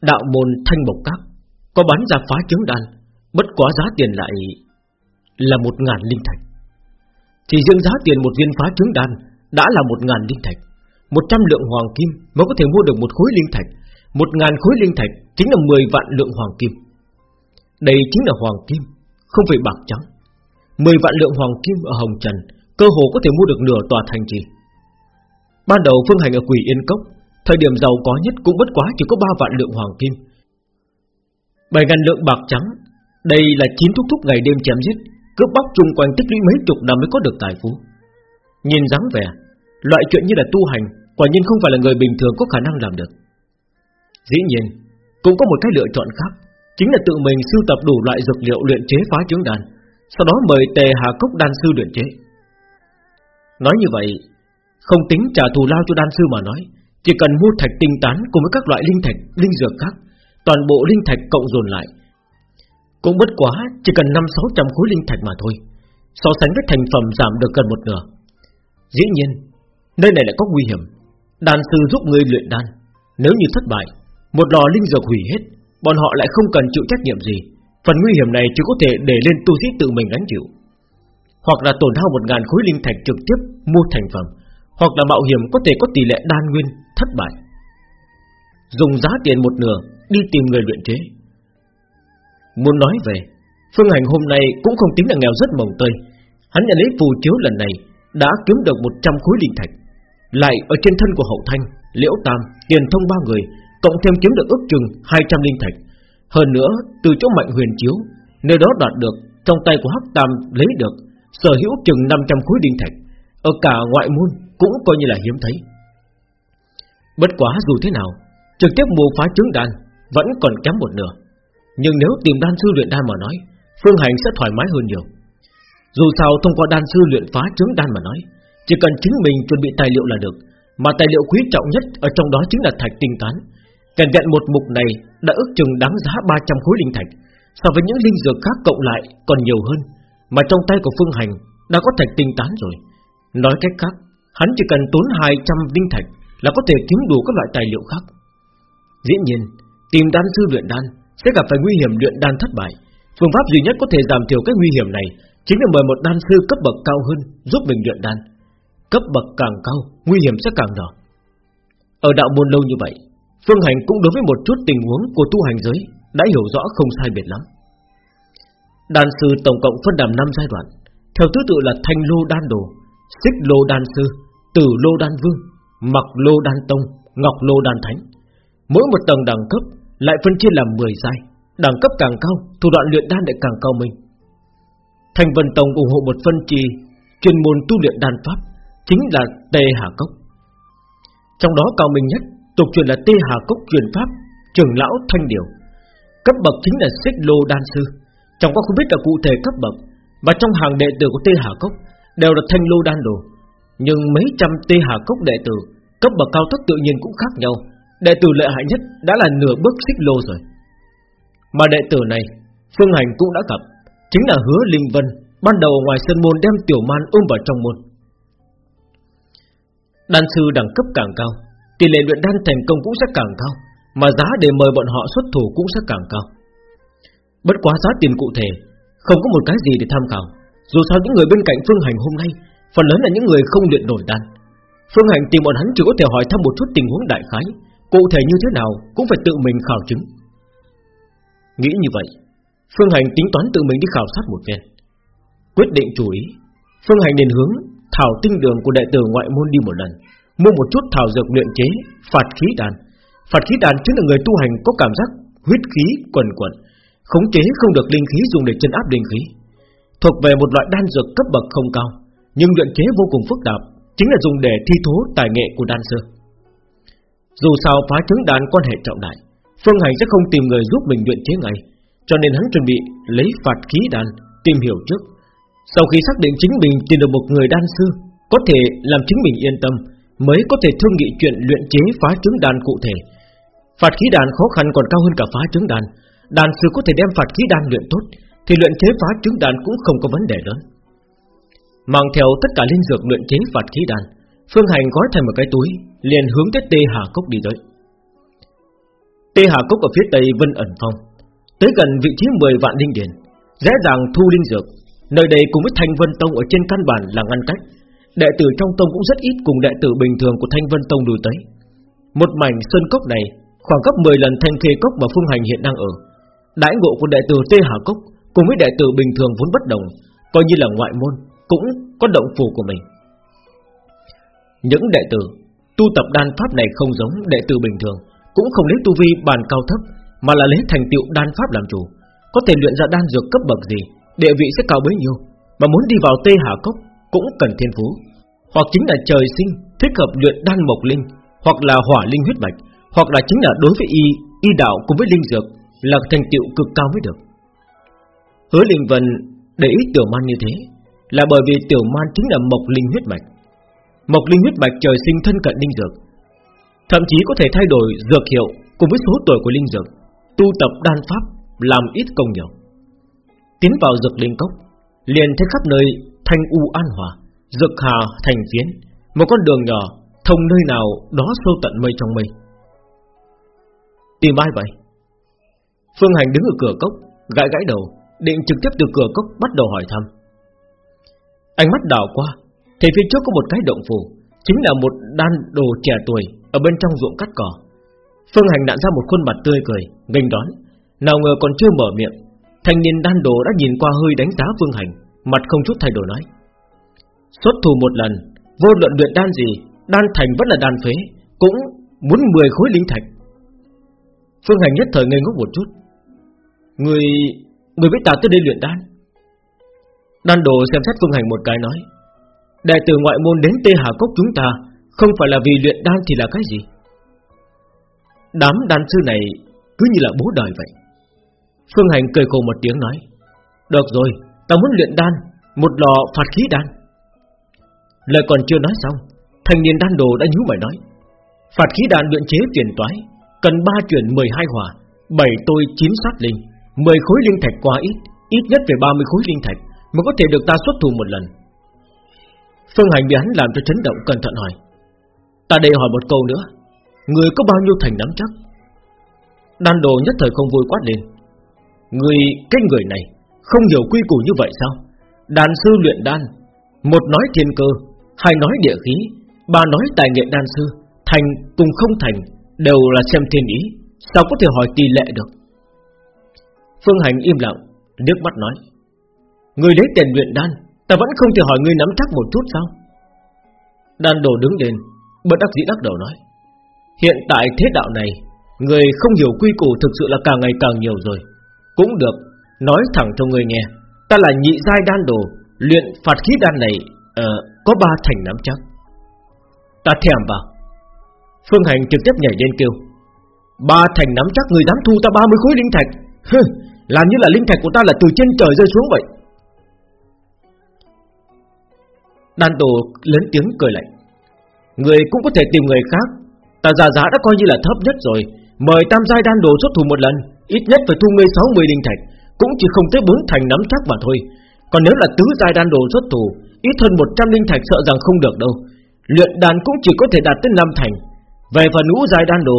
Đạo môn thanh bộc các Có bán ra phá trứng đan, Bất quá giá tiền lại Là một ngàn linh thạch. Chỉ riêng giá tiền một viên phá trứng đan Đã là một ngàn linh thạch. Một trăm lượng hoàng kim mới có thể mua được một khối linh thạch. Một ngàn khối linh thạch Chính là mười vạn lượng hoàng kim. Đây chính là hoàng kim, Không phải bạc trắng. Mười vạn lượng hoàng kim ở Hồng Trần Cơ hồ có thể mua được nửa tòa thành trì. Ban đầu Phương Hành ở Quỷ Yên Cốc, Thời điểm giàu có nhất cũng bất quá chỉ có 3 vạn lượng hoàng kim. 7 ngàn lượng bạc trắng, Đây là chín thúc thúc ngày đêm chém giết, Cướp bóc chung quanh tích lũy mấy chục năm mới có được tài phú. Nhìn dáng vẻ, Loại chuyện như là tu hành, Quả nhiên không phải là người bình thường có khả năng làm được. Dĩ nhiên, Cũng có một cái lựa chọn khác, Chính là tự mình sưu tập đủ loại dược liệu luyện chế phá trứng đàn Sau đó mời tề hà cốc đan sư luyện chế. Nói như vậy không tính trả thù lao cho đan sư mà nói chỉ cần mua thạch tinh tán cùng với các loại linh thạch, linh dược khác, toàn bộ linh thạch cộng dồn lại, cũng bất quá chỉ cần năm sáu trăm khối linh thạch mà thôi. So sánh với thành phẩm giảm được gần một nửa. Dĩ nhiên, nơi này lại có nguy hiểm. Đan sư giúp người luyện đan, nếu như thất bại, một lò linh dược hủy hết, bọn họ lại không cần chịu trách nhiệm gì. Phần nguy hiểm này chỉ có thể để lên tu sĩ tự mình gánh chịu. Hoặc là tổn hao một ngàn khối linh thạch trực tiếp mua thành phẩm, hoặc là mạo hiểm có thể có tỷ lệ đan nguyên thất bại. Dùng giá tiền một nửa Đi tìm người luyện chế. Muốn nói về Phương Hành hôm nay cũng không tính là nghèo rất mồng tơi. Hắn nhận lấy phù chiếu lần này Đã kiếm được 100 khối linh thạch. Lại ở trên thân của Hậu Thanh Liễu Tam, Tiền Thông ba người Cộng thêm kiếm được ước chừng 200 linh thạch. Hơn nữa từ chỗ mạnh huyền chiếu Nơi đó đoạt được Trong tay của Hắc Tam lấy được Sở hữu chừng 500 khối linh thạch. Ở cả ngoại môn cũng coi như là hiếm thấy. Bất quá dù thế nào, Trực tiếp mua phá trứng đan Vẫn còn kém một nửa. Nhưng nếu tìm đan sư luyện đan mà nói, Phương Hành sẽ thoải mái hơn nhiều. Dù sao thông qua đan sư luyện phá trứng đan mà nói, Chỉ cần chính mình chuẩn bị tài liệu là được, Mà tài liệu quý trọng nhất Ở trong đó chính là thạch tinh tán. Kèn vẹn một mục này đã ước chừng đáng giá 300 khối linh thạch, So với những linh dược khác cộng lại còn nhiều hơn, Mà trong tay của Phương Hành Đã có thạch tinh tán rồi. Nói cách khác Hắn chỉ cần tốn 200 linh thạch là có thể kiếm đủ các loại tài liệu khác. Dĩ nhiên, tìm đan sư luyện đan sẽ gặp phải nguy hiểm luyện đan thất bại. Phương pháp duy nhất có thể giảm thiểu cái nguy hiểm này chính là mời một đan sư cấp bậc cao hơn giúp mình luyện đan. Cấp bậc càng cao, nguy hiểm sẽ càng nhỏ. Ở đạo môn lâu như vậy, Phương Hành cũng đối với một chút tình huống của tu hành giới đã hiểu rõ không sai biệt lắm. Đan sư tổng cộng phân làm 5 giai đoạn Theo thứ tự là thanh lô đan đồ Xích lô đan sư Tử lô đan vương Mặc lô đan tông Ngọc lô đan thánh Mỗi một tầng đẳng cấp lại phân chia làm 10 giai Đẳng cấp càng cao Thủ đoạn luyện đan lại càng cao minh Thành Vân Tông ủng hộ một phân trì chuyên môn tu luyện đan pháp chính là Tê Hà Cốc. Trong đó cao minh nhất, tục truyền là Tê Hà Cốc truyền pháp, trưởng lão Thanh Điều. Cấp bậc chính là Xích Lô Đan Sư. Trong có không biết là cụ thể cấp bậc, và trong hàng đệ tử của Tê Hà Cốc đều là Thanh Lô Đan Đồ. Nhưng mấy trăm Tê Hà Cốc đệ tử, cấp bậc cao thấp tự nhiên cũng khác nhau. Đệ tử lợi hại nhất đã là nửa bước Xích Lô rồi. Mà đệ tử này, Phương Hành cũng đã gặp, chính là Hứa Linh Vân, ban đầu ngoài sân môn đem Tiểu Man ôm vào trong môn. Đan sư đẳng cấp càng cao Tỷ lệ luyện đan thành công cũng sẽ càng cao Mà giá để mời bọn họ xuất thủ cũng sẽ càng cao Bất quá giá tiền cụ thể Không có một cái gì để tham khảo Dù sao những người bên cạnh Phương Hành hôm nay Phần lớn là những người không luyện nổi đan. Phương Hành tìm bọn hắn chỉ có thể hỏi thăm một chút tình huống đại khái. Cụ thể như thế nào Cũng phải tự mình khảo chứng. Nghĩ như vậy Phương Hành tính toán tự mình đi khảo sát một phen. Quyết định chủ ý Phương Hành liền hướng thảo tinh đường của đệ tử ngoại môn đi một lần, mua một chút thảo dược luyện chế phạt khí đan. Phạt khí đan chính là người tu hành có cảm giác huyết khí quần quần, khống chế không được linh khí dùng để chân áp linh khí, thuộc về một loại đan dược cấp bậc không cao, nhưng luyện chế vô cùng phức tạp, chính là dùng để thi thố tài nghệ của đan sư. Dù sao phá trứng đan quan hệ trọng đại, Phương Hành sẽ không tìm người giúp mình luyện chế ngay, cho nên hắn chuẩn bị lấy phạt khí đan tìm hiểu trước. Sau khi xác định chính mình tìm được một người đan sư Có thể làm chính mình yên tâm Mới có thể thương nghị chuyện luyện chế phá trứng đan cụ thể. Phạt khí đan khó khăn còn cao hơn cả phá trứng đan Đan sư có thể đem phạt khí đan luyện tốt Thì luyện chế phá trứng đan cũng không có vấn đề lớn. Mang theo tất cả linh dược luyện chế phạt khí đan, Phương Hành gói thành một cái túi, Liền hướng tới Tê Hà Cốc đi tới. Tê Hà Cốc ở phía tây Vân ẩn phong, Tới gần vị trí 10 vạn linh điển Dễ dàng thu linh dược. Nơi đây cùng với Thanh Vân Tông ở trên căn bản là ngăn cách. Đệ tử trong tông cũng rất ít cùng đệ tử bình thường của Thanh Vân Tông đùi tới. Một mảnh sơn cốc này, Khoảng gấp 10 lần thanh khê cốc mà Phương Hành hiện đang ở. Đãi ngộ của đệ tử Tê Hà Cốc Cùng với đệ tử bình thường vốn bất đồng, Coi như là ngoại môn cũng có động phủ của mình. Những đệ tử Tu tập đan pháp này không giống đệ tử bình thường Cũng không lấy tu vi bàn cao thấp Mà là lấy thành tựu đan pháp làm chủ. Có thể luyện ra đan dược cấp bậc gì địa vị sẽ cao bấy nhiêu, mà muốn đi vào Tê Hà Cốc cũng cần thiên phú, hoặc chính là trời sinh thích hợp luyện đan mộc linh, hoặc là hỏa linh huyết mạch, hoặc là chính là đối với y y đạo cùng với linh dược là thành tựu cực cao mới được. Hứa Linh Vân để ý Tiểu Man như thế là bởi vì Tiểu Man chính là mộc linh huyết mạch. Mộc linh huyết mạch trời sinh thân cận linh dược, thậm chí có thể thay đổi dược hiệu cùng với số tuổi của linh dược, tu tập đan pháp làm ít công nhiều. Tiến vào dược linh cốc Liền thấy khắp nơi thanh u an hòa Dược hà thành phiến Một con đường nhỏ thông nơi nào Đó sâu tận mây trong mây Tìm ai vậy Phương Hành đứng ở cửa cốc Gãi gãi đầu Định trực tiếp từ cửa cốc bắt đầu hỏi thăm Ánh mắt đảo qua, Thì phía trước có một cái động phủ, Chính là một đan đồ trẻ tuổi Ở bên trong ruộng cắt cỏ. Phương Hành nặn ra một khuôn mặt tươi cười, nghênh đón. Nào ngờ còn chưa mở miệng, Thanh niên đan đồ đã nhìn qua hơi đánh giá Phương Hành, Mặt không chút thay đổi nói. Xuất thủ một lần, Vô luận luyện đan gì, Đan thành vẫn là đan phế, Cũng muốn 10 khối linh thạch. Phương Hành nhất thời ngây ngốc một chút. Người Người biết ta tới đây luyện đan? Đan đồ xem xét Phương Hành một cái nói Đại tử ngoại môn đến Tê Hà Cốc chúng ta Không phải là vì luyện đan thì là cái gì? Đám đan sư này Cứ như là bố đời vậy. Phương Hành cười khổ một tiếng nói Được rồi, ta muốn luyện đan Một lò phạt khí đan. Lời còn chưa nói xong Thành niên đan đồ đã nhú mày nói Phạt khí đan luyện chế tiền toái Cần 3 chuyển 12 hỏa 7 tôi 9 sát linh 10 khối linh thạch quá ít Ít nhất về 30 khối linh thạch. Mới có thể được ta xuất thủ một lần. Phương Hành bị hắn làm cho chấn động cẩn thận hỏi. Ta đây hỏi một câu nữa. Người có bao nhiêu thành nắm chắc? Đan đồ nhất thời không vui quát lên Người, cái người này Không hiểu quy củ như vậy sao? Đàn sư luyện đan Một nói thiên cơ Hai nói địa khí Ba nói tài nghệ đan sư Thành cùng không thành Đều là xem thiên ý. Sao có thể hỏi tỷ lệ được? Phương Hành im lặng nước mắt nói. Người lấy tiền luyện đan Ta vẫn không thể hỏi ngươi nắm chắc một chút sao? Đan đồ đứng lên Bất đắc dĩ đắc đầu nói Hiện tại thế đạo này Người không hiểu quy củ thực sự là càng ngày càng nhiều rồi. Cũng được Nói thẳng cho người nghe Ta là nhị giai đan đồ Luyện phạt khí đan này uh, Có ba thành nắm chắc. Ta thèm vào. Phương Hành trực tiếp nhảy lên kêu Ba thành nắm chắc người dám thu ta 30 khối linh thạch. Hừ, Làm như là linh thạch của ta là từ trên trời rơi xuống vậy. Đan tổ lớn tiếng cười lạnh. Người cũng có thể tìm người khác. Ta giả giá đã coi như là thấp nhất rồi. Mời tam giai đan đồ xuất thủ một lần Ít nhất phải thu ngươi 60 linh thạch Cũng chỉ không tới bốn thành nắm chắc mà thôi. Còn nếu là tứ giai đan đồ xuất thủ Ít hơn 100 linh thạch sợ rằng không được đâu. Luyện đàn cũng chỉ có thể đạt tới 5 thành. Về phần ngũ giai đan đồ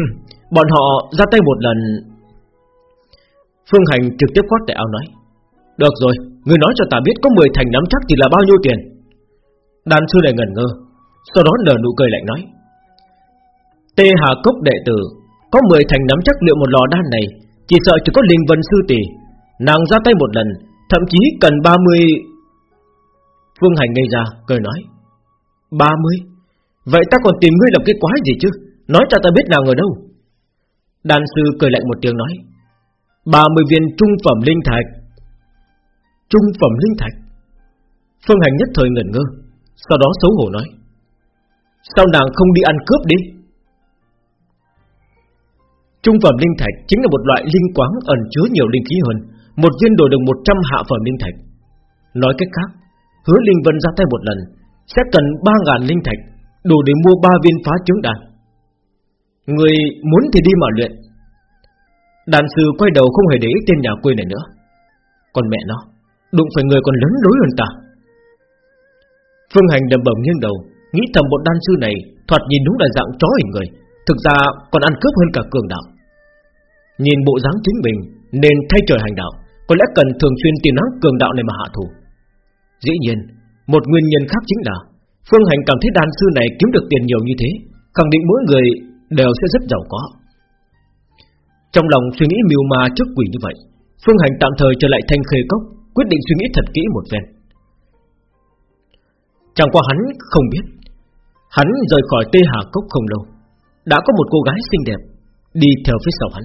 (laughs) Bọn họ ra tay một lần. Phương Hành trực tiếp quát tại ao nói Được rồi, người nói cho ta biết có 10 thành nắm chắc thì là bao nhiêu tiền? Đan sư lại ngẩn ngơ. Sau đó nở nụ cười lạnh nói. Tê Hà Cốc đệ tử, Có 10 thành nắm chắc liệu một lò đan này, Chỉ sợ chỉ có Linh Vân Sư Tỷ. Nàng ra tay một lần, Thậm chí cần 30 Phương Hành ngây ra, cười nói. 30 Vậy ta còn tìm ngươi làm cái quái gì chứ? Nói cho ta biết nàng ở đâu. Đan sư cười lạnh một tiếng nói. 30 viên trung phẩm linh thạch. Trung phẩm linh thạch. Phương Hành nhất thời ngẩn ngơ. Sau đó xấu hổ nói, Sao nàng không đi ăn cướp đi? Trung phẩm linh thạch chính là một loại linh quáng ẩn chứa nhiều linh khí hơn, Một viên đổi được 100 hạ phẩm linh thạch. Nói cách khác, Hứa Linh Vân ra tay một lần, Sẽ cần 3.000 linh thạch Đủ để mua 3 viên phá trứng đàn Người muốn thì đi mà luyện. Đàn sư quay đầu không hề để ý tên nhà quê này nữa. Còn mẹ nó, Đụng phải người còn lớn lối hơn ta. Phương Hành đầm bầm nghiêng đầu, Nghĩ thầm một đan sư này Thoạt nhìn đúng là dạng chó hình người, Thực ra còn ăn cướp hơn cả cường đạo. Nhìn bộ dáng chính mình, Nên thay trời hành đạo, Có lẽ cần thường xuyên tìm nắng cường đạo này mà hạ thủ. Dĩ nhiên, Một nguyên nhân khác chính là, Phương Hành cảm thấy đan sư này kiếm được tiền nhiều như thế, Khẳng định mỗi người đều sẽ rất giàu có. Trong lòng suy nghĩ miêu ma trước quỷ như vậy, Phương Hành tạm thời trở lại thanh khê cốc, Quyết định suy nghĩ thật kỹ một phen. Chẳng qua hắn không biết. Hắn rời khỏi tê hà cốc không lâu. Đã có một cô gái xinh đẹp Đi theo phía sau hắn.